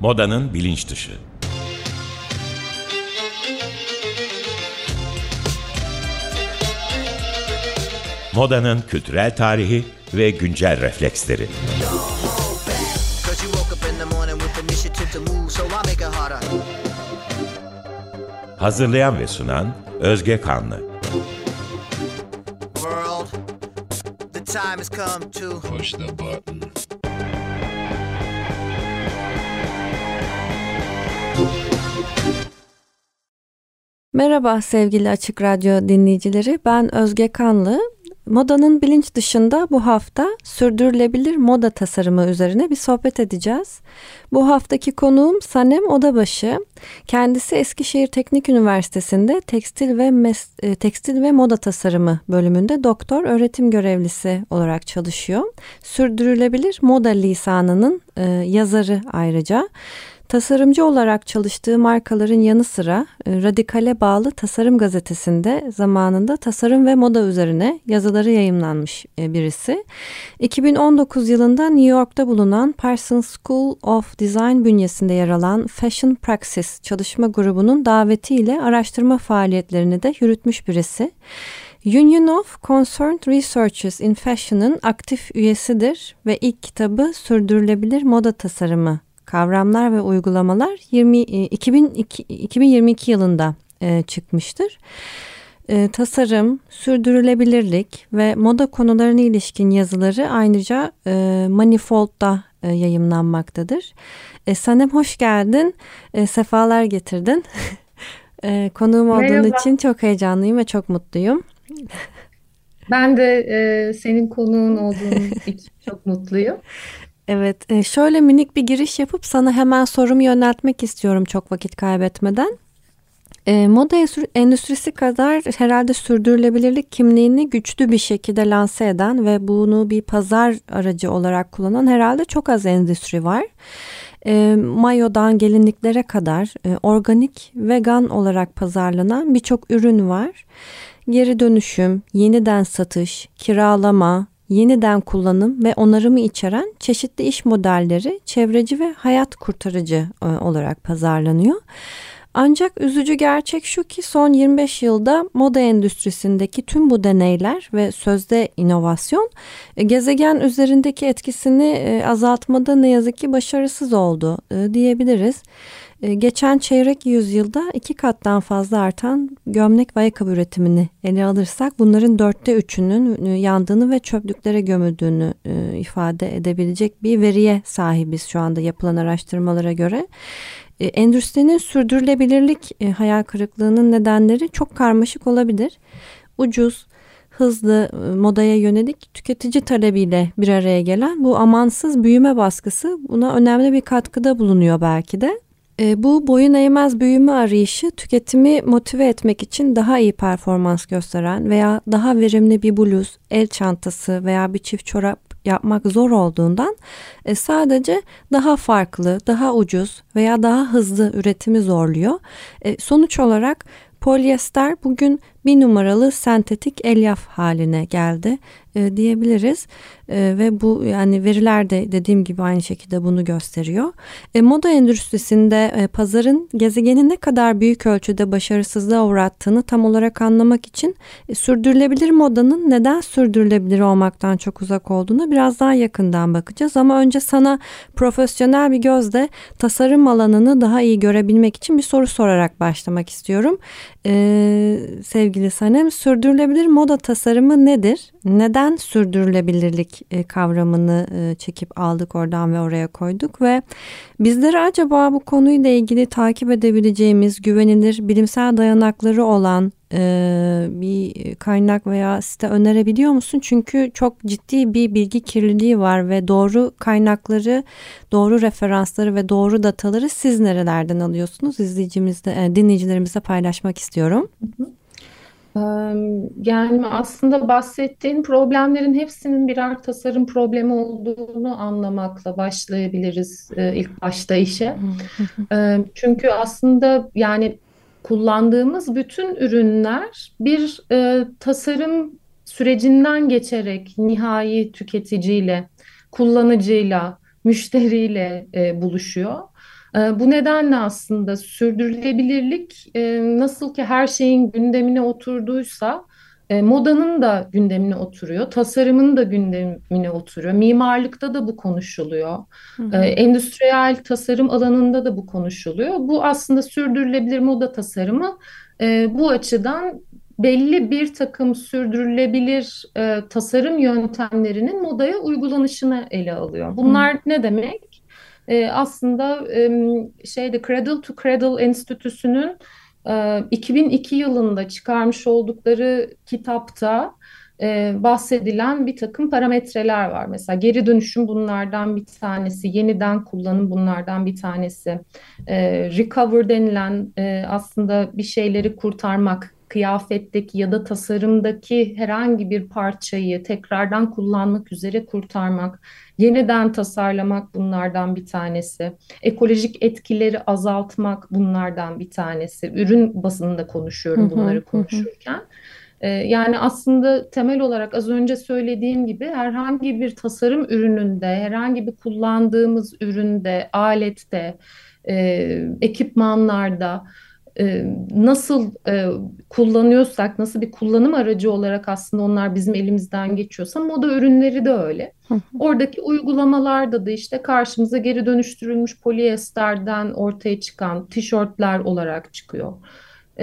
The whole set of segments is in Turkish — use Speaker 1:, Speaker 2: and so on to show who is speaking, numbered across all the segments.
Speaker 1: Modanın bilinç dışı. Modanın kültürel tarihi ve güncel refleksleri. Hazırlayan ve sunan Özge Kanlı. Time has come to push the button.
Speaker 2: Merhaba sevgili Açık Radyo dinleyicileri. Ben Özge Kanlı. Modanın bilinç dışında bu hafta sürdürülebilir moda tasarımı üzerine bir sohbet edeceğiz. Bu haftaki konuğum Sanem Odabaşı. Kendisi Eskişehir Teknik Üniversitesi'nde tekstil ve mes- e, tekstil ve moda tasarımı bölümünde doktor öğretim görevlisi olarak çalışıyor. Sürdürülebilir moda lisanının e, yazarı ayrıca. Tasarımcı olarak çalıştığı markaların yanı sıra e, Radikal'e bağlı Tasarım Gazetesi'nde zamanında tasarım ve moda üzerine yazıları yayımlanmış e, birisi. 2019 yılında New York'ta bulunan Parsons School of Design bünyesinde yer alan Fashion Praxis çalışma grubunun davetiyle araştırma faaliyetlerini de yürütmüş birisi. Union of Concerned Researchers in Fashion'ın aktif üyesidir ve ilk kitabı Sürdürülebilir Moda Tasarımı Kavramlar ve Uygulamalar 20, 2002, 2022 yılında e, çıkmıştır. E, tasarım, sürdürülebilirlik ve moda konularına ilişkin yazıları ayrıca e, Manifold'da e, yayımlanmaktadır. E, Sanem hoş geldin, e, sefalar getirdin. e, konuğum olduğun Merhaba. için çok heyecanlıyım ve çok mutluyum.
Speaker 3: Ben de e, senin konuğun olduğun için çok mutluyum.
Speaker 2: Evet, e, şöyle minik bir giriş yapıp sana hemen sorumu yöneltmek istiyorum çok vakit kaybetmeden. E, moda endüstrisi kadar herhalde sürdürülebilirlik kimliğini güçlü bir şekilde lanse eden ve bunu bir pazar aracı olarak kullanan herhalde çok az endüstri var. E, mayodan gelinliklere kadar e, organik, vegan olarak pazarlanan birçok ürün var. Geri dönüşüm, yeniden satış, kiralama, yeniden kullanım ve onarımı içeren çeşitli iş modelleri çevreci ve hayat kurtarıcı e, olarak pazarlanıyor. Ancak üzücü gerçek şu ki son 25 yılda moda endüstrisindeki tüm bu deneyler ve sözde inovasyon e, gezegen üzerindeki etkisini e, azaltmada ne yazık ki başarısız oldu diyebiliriz. Ee, geçen çeyrek yüzyılda iki kattan fazla artan gömlek ve ayakkabı üretimini ele alırsak bunların dörtte üçünün e, yandığını ve çöplüklere gömüldüğünü e, ifade edebilecek bir veriye sahibiz şu anda yapılan araştırmalara göre. E, endüstrinin sürdürülebilirlik hayal kırıklığının nedenleri çok karmaşık olabilir. Ucuz, hızlı modaya yönelik tüketici talebiyle bir araya gelen bu amansız büyüme baskısı buna önemli bir katkıda bulunuyor belki de. E, bu boyun eğmez büyüme arayışı tüketimi motive etmek için daha iyi performans gösteren veya daha verimli bir bluz, el çantası veya bir çift çorap yapmak zor olduğundan e, sadece daha farklı, daha ucuz veya daha hızlı üretimi zorluyor. E, sonuç olarak polyester bugün bir numaralı sentetik elyaf haline geldi e, diyebiliriz e, ve bu yani veriler de dediğim gibi aynı şekilde bunu gösteriyor. E, moda endüstrisinde e, pazarın gezegeni ne kadar büyük ölçüde başarısızlığa uğrattığını tam olarak anlamak için e, sürdürülebilir modanın neden sürdürülebilir olmaktan çok uzak olduğunu biraz daha yakından bakacağız. Ama önce sana profesyonel bir gözle tasarım alanını daha iyi görebilmek için bir soru sorarak başlamak istiyorum. E, sevgili Sanem, sürdürülebilir moda tasarımı nedir? Neden sürdürülebilirlik e, kavramını e, çekip aldık oradan ve oraya koyduk ve bizlere acaba bu konuyla ilgili takip edebileceğimiz güvenilir bilimsel dayanakları olan e, bir kaynak veya site önerebiliyor musun? Çünkü çok ciddi bir bilgi kirliliği var ve doğru kaynakları, doğru referansları ve doğru dataları siz nerelerden alıyorsunuz? İzleyicimizde, dinleyicilerimizle paylaşmak istiyorum. Hı hı.
Speaker 3: Yani aslında bahsettiğin problemlerin hepsinin birer tasarım problemi olduğunu anlamakla başlayabiliriz ilk başta işe. Çünkü aslında yani kullandığımız bütün ürünler bir tasarım sürecinden geçerek nihai tüketiciyle, kullanıcıyla, müşteriyle buluşuyor. E, bu nedenle aslında sürdürülebilirlik e, nasıl ki her şeyin gündemine oturduysa e, modanın da gündemine oturuyor, tasarımın da gündemine oturuyor, mimarlıkta da bu konuşuluyor, hı hı. E, endüstriyel tasarım alanında da bu konuşuluyor. Bu aslında sürdürülebilir moda tasarımı bu açıdan belli bir takım sürdürülebilir e, tasarım yöntemlerinin modaya uygulanışını ele alıyor. Bunlar hı. ne demek? E, aslında e, şeyde Cradle to Cradle Enstitüsü'nün 2002 ee, yılında çıkarmış oldukları kitapta e, bahsedilen bir takım parametreler var. Mesela geri dönüşüm bunlardan bir tanesi, yeniden kullanım bunlardan bir tanesi. E, recover denilen e, aslında bir şeyleri kurtarmak, kıyafetteki ya da tasarımdaki herhangi bir parçayı tekrardan kullanmak üzere kurtarmak, yeniden tasarlamak bunlardan bir tanesi. Ekolojik etkileri azaltmak bunlardan bir tanesi. Ürün basınında konuşuyorum bunları konuşurken. Ee, yani aslında temel olarak az önce söylediğim gibi herhangi bir tasarım ürününde, herhangi bir kullandığımız üründe, alette, e, ekipmanlarda e, nasıl e, kullanıyorsak, nasıl bir kullanım aracı olarak aslında onlar bizim elimizden geçiyorsa moda ürünleri de öyle. Oradaki uygulamalarda da işte karşımıza geri dönüştürülmüş polyesterden ortaya çıkan tişörtler olarak çıkıyor.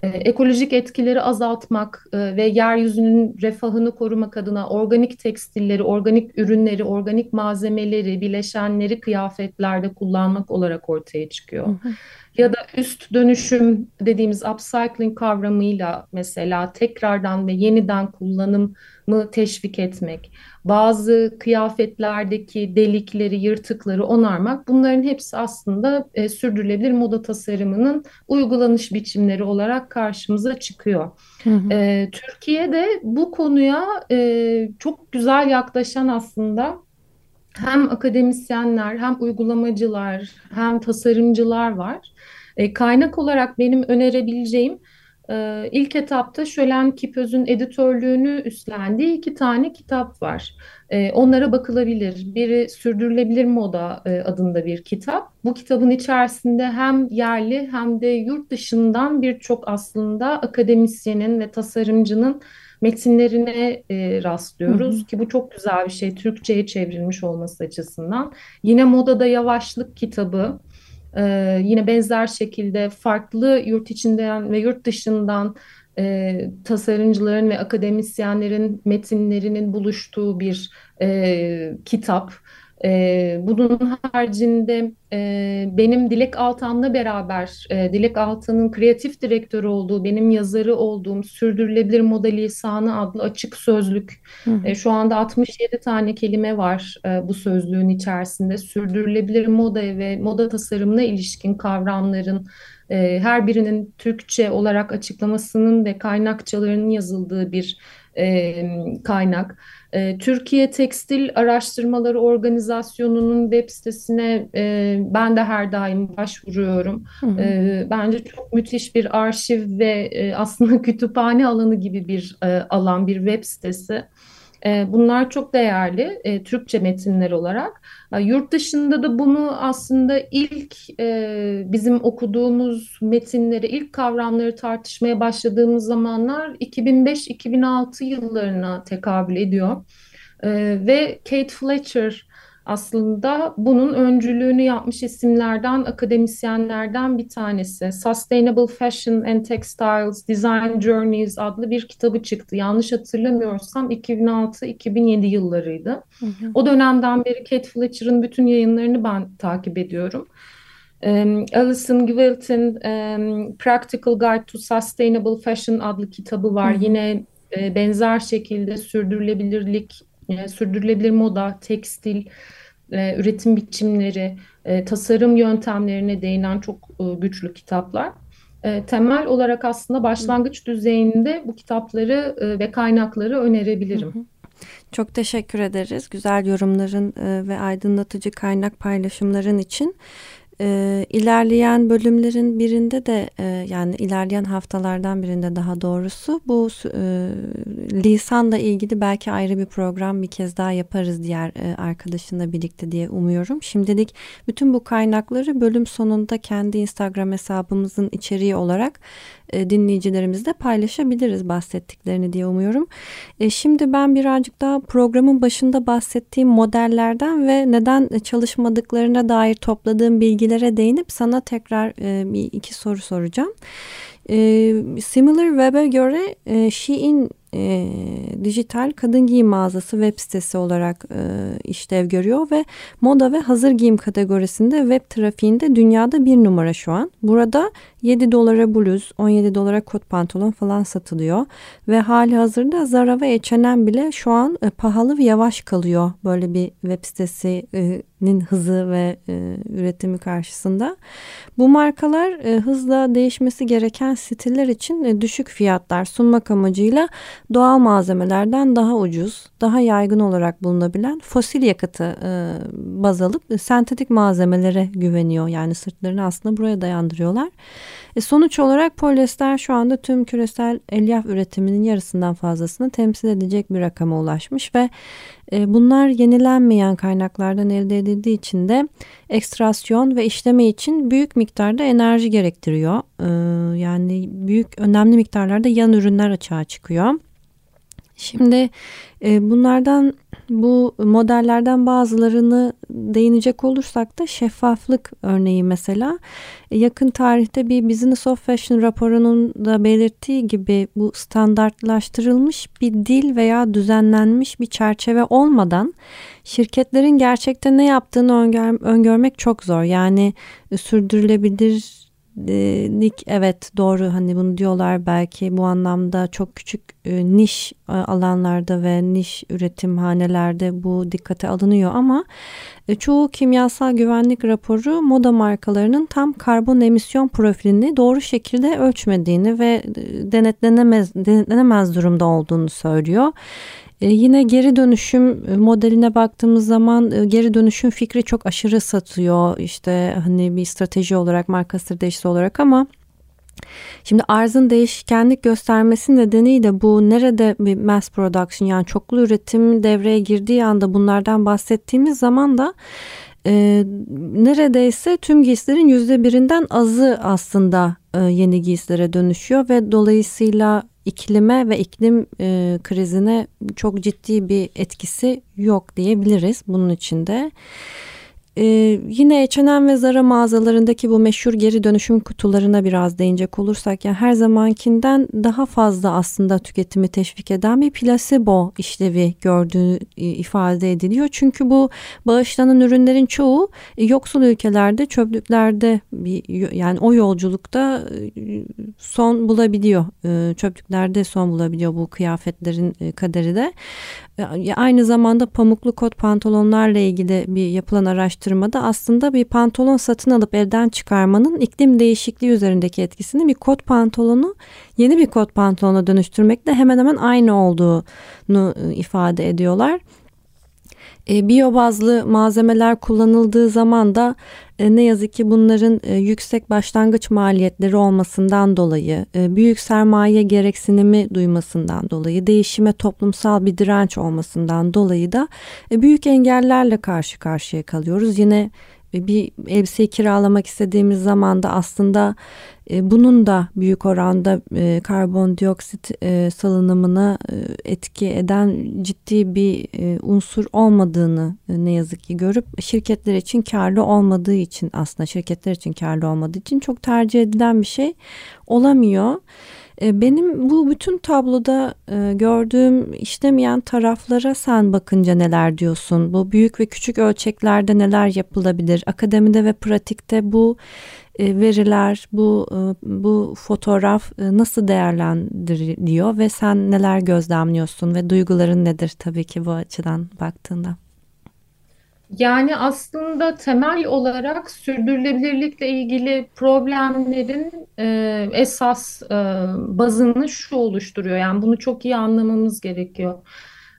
Speaker 3: E, ekolojik etkileri azaltmak e, ve yeryüzünün refahını korumak adına organik tekstilleri, organik ürünleri, organik malzemeleri, bileşenleri kıyafetlerde kullanmak olarak ortaya çıkıyor. Ya da üst dönüşüm dediğimiz upcycling kavramıyla mesela tekrardan ve yeniden kullanımı teşvik etmek, bazı kıyafetlerdeki delikleri, yırtıkları onarmak bunların hepsi aslında e, sürdürülebilir moda tasarımının uygulanış biçimleri olarak karşımıza çıkıyor. Hı hı. E, Türkiye'de bu konuya e, çok güzel yaklaşan aslında hem akademisyenler hem uygulamacılar hem tasarımcılar var. E, kaynak olarak benim önerebileceğim e, ilk etapta Şölen Kipöz'ün editörlüğünü üstlendiği iki tane kitap var. E, onlara bakılabilir. Biri Sürdürülebilir Moda e, adında bir kitap. Bu kitabın içerisinde hem yerli hem de yurt dışından birçok aslında akademisyenin ve tasarımcının metinlerine e, rastlıyoruz hı hı. ki bu çok güzel bir şey Türkçe'ye çevrilmiş olması açısından. Yine Modada Yavaşlık kitabı ee, yine benzer şekilde farklı yurt içinden ve yurt dışından e, tasarımcıların ve akademisyenlerin metinlerinin buluştuğu bir e, kitap. E, bunun haricinde e, benim Dilek Altan'la beraber e, Dilek Altan'ın kreatif direktörü olduğu, benim yazarı olduğum Sürdürülebilir Moda Lisanı adlı açık sözlük. E, şu anda 67 tane kelime var e, bu sözlüğün içerisinde. Sürdürülebilir moda ve moda tasarımına ilişkin kavramların e, her birinin Türkçe olarak açıklamasının ve kaynakçalarının yazıldığı bir e, kaynak. E, Türkiye Tekstil Araştırmaları Organizasyonu'nun web sitesine e, ben de her daim başvuruyorum. Hı hı. E, bence çok müthiş bir arşiv ve e, aslında kütüphane alanı gibi bir e, alan, bir web sitesi. E, bunlar çok değerli e, Türkçe metinler olarak. E, yurt dışında da bunu aslında ilk bizim okuduğumuz metinleri, ilk kavramları tartışmaya başladığımız zamanlar 2005-2006 yıllarına tekabül ediyor. Ve Kate Fletcher aslında bunun öncülüğünü yapmış isimlerden, akademisyenlerden bir tanesi. Sustainable Fashion and Textiles Design Journeys adlı bir kitabı çıktı. Yanlış hatırlamıyorsam 2006-2007 yıllarıydı. Hı hı. O dönemden beri Kate Fletcher'ın bütün yayınlarını ben takip ediyorum. Um, Alison Gwilt'in um, Practical Guide to Sustainable Fashion adlı kitabı var. Hı hı. Yine e, benzer şekilde sürdürülebilirlik, e, sürdürülebilir moda, tekstil, e, üretim biçimleri, e, tasarım yöntemlerine değinen çok e, güçlü kitaplar. Temel olarak aslında başlangıç düzeyinde bu kitapları ve kaynakları önerebilirim.
Speaker 2: Çok teşekkür ederiz güzel yorumların ve aydınlatıcı kaynak paylaşımların için. E, ilerleyen bölümlerin birinde de e, yani ilerleyen haftalardan birinde daha doğrusu bu e, lisanla ilgili belki ayrı bir program bir kez daha yaparız diğer e, arkadaşınla birlikte diye umuyorum. Şimdilik bütün bu kaynakları bölüm sonunda kendi Instagram hesabımızın içeriği olarak e, dinleyicilerimizle paylaşabiliriz bahsettiklerini diye umuyorum. E, şimdi ben birazcık daha programın başında bahsettiğim modellerden ve neden çalışmadıklarına dair topladığım bilgilere değinip sana tekrar e, bir iki soru soracağım. Similar Web'e göre Shein e, dijital kadın giyim mağazası web sitesi olarak e, işlev görüyor ve moda ve hazır giyim kategorisinde web trafiğinde dünyada bir numara şu an. Burada 7 dolara bluz, 17 dolara kot pantolon falan satılıyor ve hali hazırda Zara ve H&M bile şu an e, pahalı ve yavaş kalıyor böyle bir web sitesinin hızı ve e, üretimi karşısında. Bu markalar e, hızla değişmesi gereken stiller için e, düşük fiyatlar sunmak amacıyla doğal malzemelerden daha ucuz, daha yaygın olarak bulunabilen fosil yakıtı e, baz alıp e, sentetik malzemelere güveniyor. Yani sırtlarını aslında buraya dayandırıyorlar. E, sonuç olarak polyester şu anda tüm küresel elyaf üretiminin yarısından fazlasını temsil edecek bir rakama ulaşmış ve bunlar yenilenmeyen kaynaklardan elde edildiği için de ekstrasyon ve işleme için büyük miktarda enerji gerektiriyor. E, yani büyük önemli miktarlarda yan ürünler açığa çıkıyor. Şimdi e, bunlardan bu modellerden bazılarını değinecek olursak da şeffaflık örneği mesela yakın tarihte bir Business of Fashion raporunun da belirttiği gibi bu standartlaştırılmış bir dil veya düzenlenmiş bir çerçeve olmadan şirketlerin gerçekten ne yaptığını öngör, öngörmek çok zor. Yani e, lik evet doğru hani bunu diyorlar belki bu anlamda çok küçük e, niş e, alanlarda ve niş üretimhanelerde bu dikkate alınıyor ama e, çoğu kimyasal güvenlik raporu moda markalarının tam karbon emisyon profilini doğru şekilde ölçmediğini ve denetlenemez denetlenemez durumda olduğunu söylüyor. E, yine geri dönüşüm e, modeline baktığımız zaman e, geri dönüşüm fikri çok aşırı satıyor. İşte hani bir strateji olarak marka stratejisi olarak ama Şimdi arzın değişkenlik göstermesi nedeniyle bu nerede bir mass production yani çoklu üretim devreye girdiği anda bunlardan bahsettiğimiz zaman da e, neredeyse tüm giysilerin yüzde birinden azı aslında e, yeni giysilere dönüşüyor ve dolayısıyla iklime ve iklim e, krizine çok ciddi bir etkisi yok diyebiliriz bunun içinde. Ee, yine H&M ve Zara mağazalarındaki bu meşhur geri dönüşüm kutularına biraz değinecek olursak yani her zamankinden daha fazla aslında tüketimi teşvik eden bir placebo işlevi gördüğü e, ifade ediliyor. Çünkü bu bağışlanan ürünlerin çoğu e, yoksul ülkelerde çöplüklerde bir, yani o yolculukta e, son bulabiliyor. Çöplüklerde son bulabiliyor bu kıyafetlerin kaderi de. Aynı zamanda pamuklu kot pantolonlarla ilgili bir yapılan araştırmada aslında bir pantolon satın alıp evden çıkarmanın iklim değişikliği üzerindeki etkisini bir kot pantolonu yeni bir kot pantolona dönüştürmekle hemen hemen aynı olduğunu e, ifade ediyorlar. E, biyo bazlı malzemeler kullanıldığı zaman da ne yazık ki bunların e, yüksek başlangıç maliyetleri olmasından dolayı, e, büyük sermaye gereksinimi duymasından dolayı, değişime toplumsal bir direnç olmasından dolayı da e, büyük engellerle karşı karşıya kalıyoruz. Yine bir elbiseyi kiralamak istediğimiz zaman da aslında e, bunun da büyük oranda e, karbondioksit e, salınımına e, etki eden ciddi bir e, unsur olmadığını e, ne yazık ki görüp şirketler için karlı olmadığı için aslında şirketler için karlı olmadığı için çok tercih edilen bir şey olamıyor. E, benim bu bütün tabloda e, gördüğüm işlemeyen taraflara sen bakınca neler diyorsun? Bu büyük ve küçük ölçeklerde neler yapılabilir? Akademide ve pratikte bu e, veriler, bu bu fotoğraf nasıl değerlendiriliyor ve sen neler gözlemliyorsun ve duyguların nedir tabii ki bu açıdan baktığında?
Speaker 3: Yani aslında temel olarak sürdürülebilirlikle ilgili problemlerin e, esas e, bazını şu oluşturuyor. Yani bunu çok iyi anlamamız gerekiyor.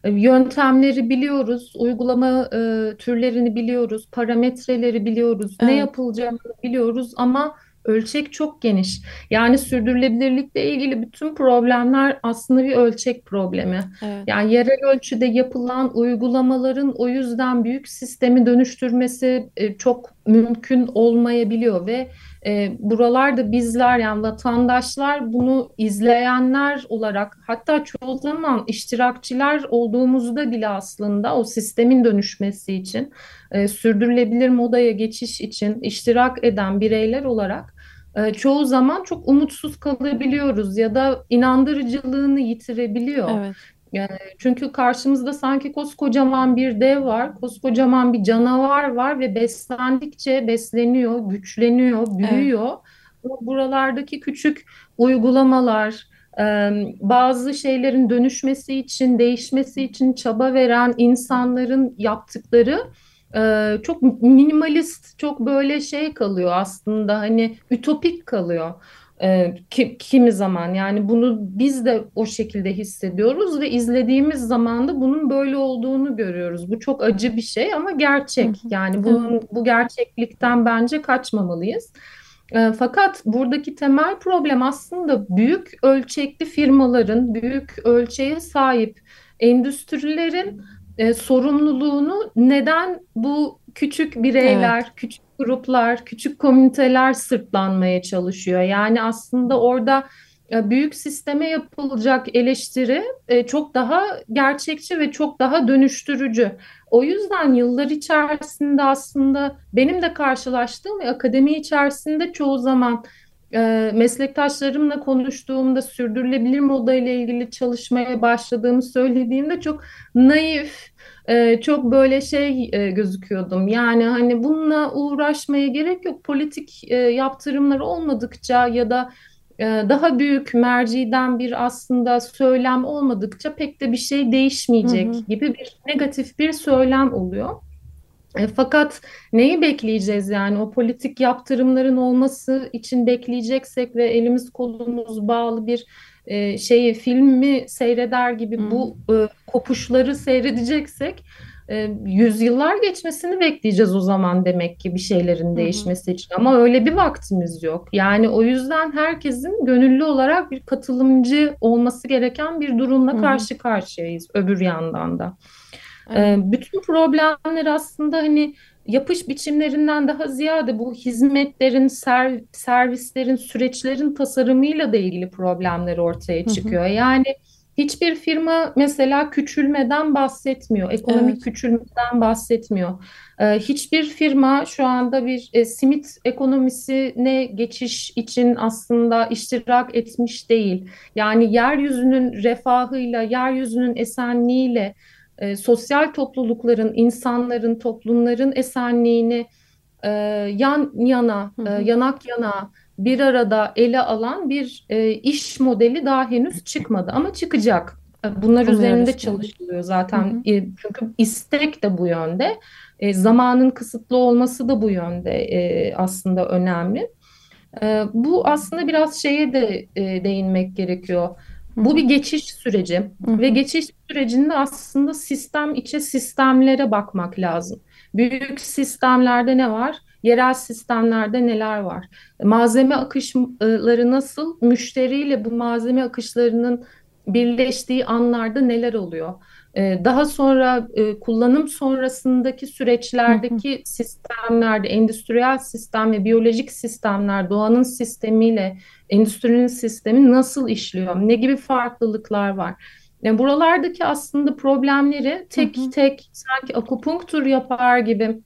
Speaker 3: E, yöntemleri biliyoruz, uygulama e, türlerini biliyoruz, parametreleri biliyoruz, ne
Speaker 2: Evet,
Speaker 3: yapılacağını biliyoruz ama ölçek çok geniş. Yani sürdürülebilirlikle ilgili bütün problemler aslında bir ölçek problemi.
Speaker 2: evet.
Speaker 3: Yani yerel ölçüde yapılan uygulamaların o yüzden büyük sistemi dönüştürmesi e, çok mümkün olmayabiliyor ve e, buralarda bizler yani vatandaşlar bunu izleyenler olarak hatta çoğu zaman iştirakçiler olduğumuzda bile aslında o sistemin dönüşmesi için e, sürdürülebilir modaya geçiş için iştirak eden bireyler olarak e, çoğu zaman çok umutsuz kalabiliyoruz ya da inandırıcılığını yitirebiliyor.
Speaker 2: Evet.
Speaker 3: Yani çünkü karşımızda sanki koskocaman bir dev var, koskocaman bir canavar var ve beslendikçe besleniyor, güçleniyor,
Speaker 2: Evet.
Speaker 3: büyüyor. Ama buralardaki küçük uygulamalar, e, bazı şeylerin dönüşmesi için, değişmesi için çaba veren insanların yaptıkları e, çok minimalist, çok böyle şey kalıyor aslında hani ütopik kalıyor. E, ki- kimi zaman yani bunu biz de o şekilde hissediyoruz ve izlediğimiz zaman da bunun böyle olduğunu görüyoruz. Bu çok acı bir şey ama gerçek. Yani bunun bu gerçeklikten bence kaçmamalıyız. E, fakat buradaki temel problem aslında büyük ölçekli firmaların, büyük ölçeğe sahip endüstrilerin e, sorumluluğunu neden bu küçük
Speaker 2: Evet.
Speaker 3: bireyler, küçük gruplar, küçük komüniteler sırtlanmaya çalışıyor? Yani aslında orada e, büyük sisteme yapılacak eleştiri e, çok daha gerçekçi ve çok daha dönüştürücü. O yüzden yıllar içerisinde aslında benim de karşılaştığım akademi içerisinde çoğu zaman e, meslektaşlarımla konuştuğumda sürdürülebilir moda ile ilgili çalışmaya başladığımı söylediğimde çok naif, e, çok böyle şey e, gözüküyordum. Yani hani bununla uğraşmaya gerek yok. Politik e, yaptırımlar olmadıkça ya da e, daha büyük merciden bir aslında söylem olmadıkça pek de bir şey
Speaker 2: Hı hı.
Speaker 3: değişmeyecek gibi bir negatif bir söylem oluyor. E, fakat neyi bekleyeceğiz yani o politik yaptırımların olması için bekleyeceksek ve elimiz kolumuz bağlı bir e, şeyi filmi seyreder gibi
Speaker 2: hı.
Speaker 3: bu e, kopuşları seyredeceksek e, yüzyıllar geçmesini bekleyeceğiz o zaman demek ki bir şeylerin değişmesi için. Ama öyle bir vaktimiz yok. Yani o yüzden herkesin gönüllü olarak bir katılımcı olması gereken bir durumla karşı karşıyayız öbür yandan da.
Speaker 2: Evet.
Speaker 3: Bütün problemler aslında hani yapış biçimlerinden daha ziyade bu hizmetlerin, ser- servislerin, süreçlerin tasarımıyla da ilgili problemler ortaya
Speaker 2: Hı hı.
Speaker 3: çıkıyor. Yani hiçbir firma mesela küçülmeden bahsetmiyor, ekonomik
Speaker 2: Evet.
Speaker 3: küçülmeden bahsetmiyor. Hiçbir firma şu anda bir e, simit ekonomisine geçiş için aslında iştirak etmiş değil. Yani yeryüzünün refahıyla, yeryüzünün esenliğiyle e, sosyal toplulukların, insanların, toplumların esenliğini e, yan yana,
Speaker 2: Hı
Speaker 3: e,
Speaker 2: hı.
Speaker 3: yanak yana bir arada ele alan bir e, iş modeli daha henüz çıkmadı ama çıkacak. E, Bunlar
Speaker 2: Umuyoruz
Speaker 3: üzerinde
Speaker 2: ki.
Speaker 3: çalışılıyor
Speaker 2: Hı
Speaker 3: zaten.
Speaker 2: hı.
Speaker 3: E, çünkü istek de bu yönde. E, zamanın kısıtlı olması da bu yönde e, aslında önemli. Ee, bu aslında biraz şeye de e, değinmek gerekiyor. Bu bir geçiş süreci
Speaker 2: Hı
Speaker 3: ve geçiş sürecinde aslında sistem içe sistemlere bakmak lazım. Büyük sistemlerde ne var? Yerel sistemlerde neler var? Malzeme akışları nasıl? Müşteriyle bu malzeme akışlarının birleştiği anlarda neler oluyor? Ee, Daha sonra e, kullanım sonrasındaki süreçlerdeki sistemlerde, endüstriyel sistem ve biyolojik sistemler, doğanın sistemiyle endüstrinin sistemi nasıl işliyor? Ne gibi farklılıklar var? Yani buralardaki aslında problemleri
Speaker 2: Hı
Speaker 3: tek
Speaker 2: hı.
Speaker 3: tek sanki akupunktur yapar gibi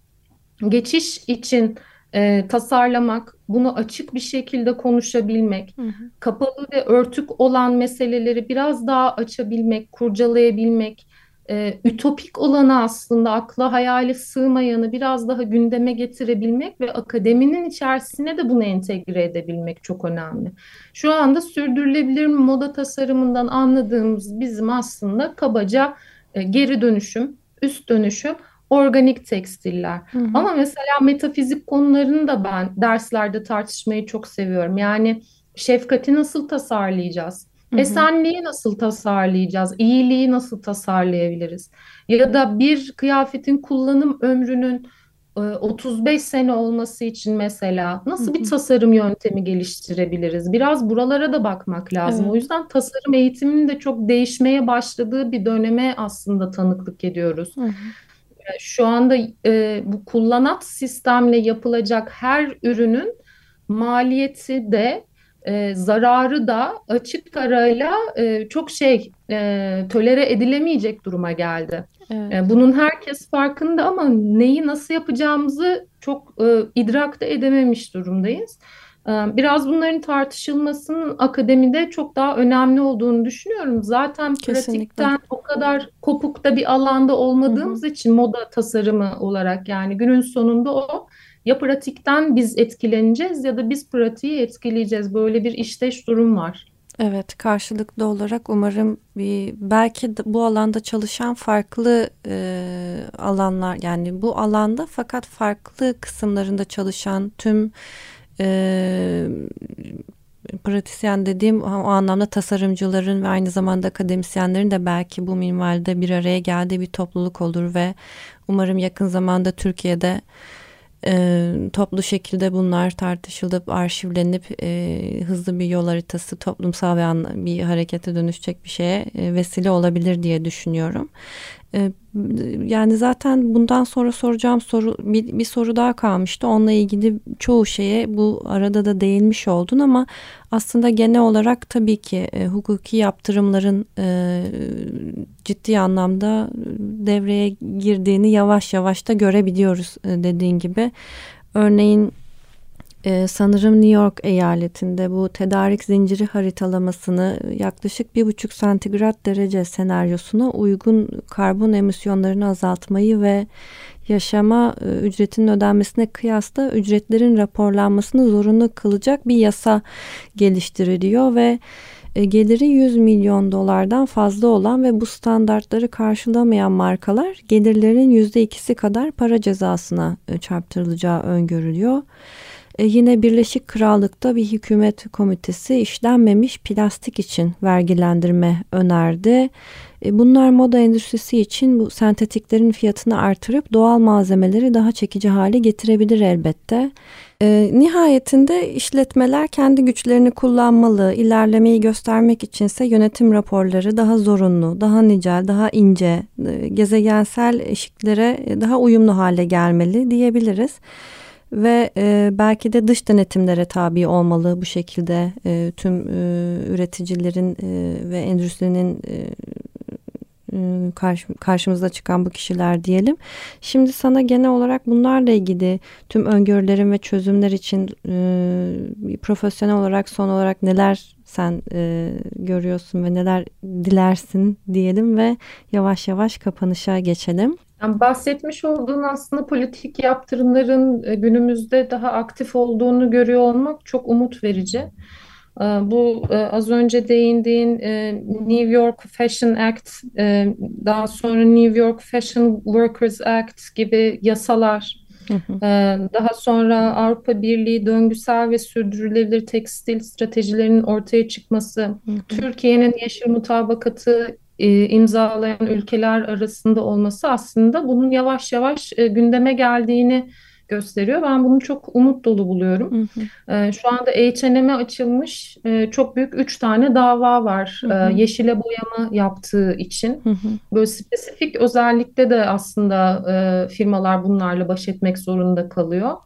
Speaker 3: geçiş için e, tasarlamak, bunu açık bir şekilde konuşabilmek,
Speaker 2: Hı hı.
Speaker 3: kapalı ve örtük olan meseleleri biraz daha açabilmek, kurcalayabilmek, e, ütopik olanı aslında akla hayale sığmayanı biraz daha gündeme getirebilmek ve akademinin içerisine de bunu entegre edebilmek çok önemli. Şu anda sürdürülebilir moda tasarımından anladığımız bizim aslında kabaca e, geri dönüşüm, üst dönüşüm, organik tekstiller.
Speaker 2: Hı hı.
Speaker 3: Ama mesela metafizik konularını da ben derslerde tartışmayı çok seviyorum. Yani şefkati nasıl tasarlayacağız? Hı hı. Esenliği nasıl tasarlayacağız? İyiliği nasıl tasarlayabiliriz? Ya da bir kıyafetin kullanım ömrünün 35 e, sene olması için mesela nasıl bir tasarım yöntemi geliştirebiliriz? Biraz buralara da bakmak lazım. Evet. O yüzden tasarım eğitiminin de çok değişmeye başladığı bir döneme aslında tanıklık ediyoruz. Hı hı. Şu anda e, bu kullanat sistemle yapılacak her ürünün maliyeti de e, zararı da açık arayla e, çok şey e, tolere edilemeyecek duruma geldi. Evet. E, bunun herkes farkında ama neyi nasıl yapacağımızı çok e, idrak da edememiş durumdayız. E, biraz bunların tartışılmasının akademide çok daha önemli olduğunu düşünüyorum. Zaten Kesinlikle. pratikten o kadar kopukta bir alanda olmadığımız Hı -hı. için moda tasarımı olarak yani günün sonunda o ya pratikten biz etkileneceğiz ya da biz pratiği etkileyeceğiz. Böyle bir işteş durum var.
Speaker 2: Evet karşılıklı olarak umarım bir belki bu alanda çalışan farklı e, alanlar yani bu alanda fakat farklı kısımlarında çalışan tüm e, pratisyen dediğim o anlamda tasarımcıların ve aynı zamanda akademisyenlerin de belki bu minvalde bir araya geldiği bir topluluk olur ve umarım yakın zamanda Türkiye'de e, toplu şekilde bunlar tartışılıp arşivlenip e, hızlı bir yol haritası toplumsal bir, bir harekete dönüşecek bir şeye e, vesile olabilir diye düşünüyorum. E, yani zaten bundan sonra soracağım soru bir, bir soru daha kalmıştı. Onunla ilgili çoğu şeye bu arada da değinmiş oldun ama aslında genel olarak tabii ki e, hukuki yaptırımların e, ciddi anlamda devreye girdiğini yavaş yavaş da görebiliyoruz e, dediğin gibi. Örneğin ee, sanırım New York eyaletinde bu tedarik zinciri haritalamasını yaklaşık bir buçuk santigrat derece senaryosuna uygun karbon emisyonlarını azaltmayı ve yaşama e, ücretinin ödenmesine kıyasla ücretlerin raporlanmasını zorunlu kılacak bir yasa geliştiriliyor ve e, geliri 100 milyon dolardan fazla olan ve bu standartları karşılamayan markalar gelirlerin %2'si kadar para cezasına e, çarptırılacağı öngörülüyor. E, yine Birleşik Krallık'ta bir hükümet komitesi işlenmemiş plastik için vergilendirme önerdi. E, bunlar moda endüstrisi için bu sentetiklerin fiyatını artırıp doğal malzemeleri daha çekici hale getirebilir elbette. E, nihayetinde işletmeler kendi güçlerini kullanmalı, ilerlemeyi göstermek içinse yönetim raporları daha zorunlu, daha nicel, daha ince, e, gezegensel eşiklere daha uyumlu hale gelmeli diyebiliriz ve e, belki de dış denetimlere tabi olmalı bu şekilde e, tüm e, üreticilerin e, ve endüstrinin e, e karş, karşımıza çıkan bu kişiler diyelim. Şimdi sana genel olarak bunlarla ilgili tüm öngörülerin ve çözümler için e, profesyonel olarak son olarak neler sen e, görüyorsun ve neler dilersin diyelim ve yavaş yavaş kapanışa geçelim.
Speaker 3: Yani bahsetmiş olduğun aslında politik yaptırımların e, günümüzde daha aktif olduğunu görüyor olmak çok umut verici. E, bu e, az önce değindiğin New York Fashion Act, daha sonra New York Fashion Workers Act gibi yasalar, daha sonra Avrupa Birliği döngüsel ve sürdürülebilir tekstil stratejilerinin ortaya çıkması, Türkiye'nin yeşil mutabakatı e, imzalayan ülkeler arasında olması aslında bunun yavaş yavaş e, gündeme geldiğini gösteriyor. Ben bunu çok umut dolu buluyorum. Hı hı. E, şu anda H&M'e açılmış e, çok büyük üç tane dava var. Hı hı. E, yeşile boyama yaptığı için. Hı hı. Böyle spesifik özellikle de aslında e, firmalar bunlarla baş etmek zorunda kalıyor.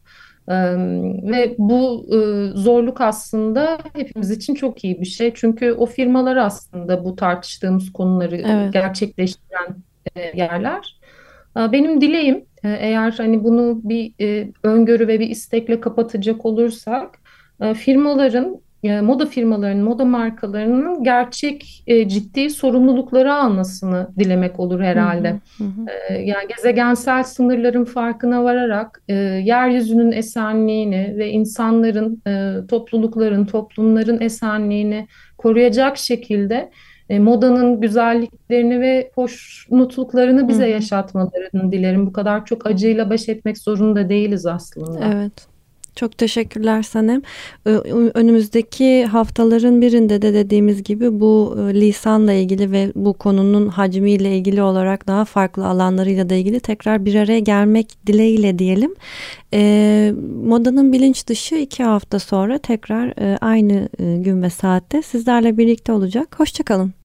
Speaker 3: Ve bu zorluk aslında hepimiz için çok iyi bir şey. Çünkü o firmalar aslında bu tartıştığımız konuları evet. gerçekleştiren yerler. Benim dileğim eğer hani bunu bir öngörü ve bir istekle kapatacak olursak firmaların moda firmalarının, moda markalarının gerçek e, ciddi sorumlulukları almasını dilemek olur herhalde. Hı hı hı. E, yani gezegensel sınırların farkına vararak e, yeryüzünün esenliğini ve insanların, e, toplulukların, toplumların esenliğini koruyacak şekilde e, modanın güzelliklerini ve hoşnutluklarını bize yaşatmalarını dilerim. Bu kadar çok acıyla baş etmek zorunda değiliz aslında.
Speaker 2: Evet. Çok teşekkürler Sanem. Önümüzdeki haftaların birinde de dediğimiz gibi bu e, lisanla ilgili ve bu konunun hacmiyle ilgili olarak daha farklı alanlarıyla da ilgili tekrar bir araya gelmek dileğiyle diyelim. Modanın bilinç dışı iki hafta sonra tekrar e, aynı gün ve saatte sizlerle birlikte olacak. Hoşçakalın.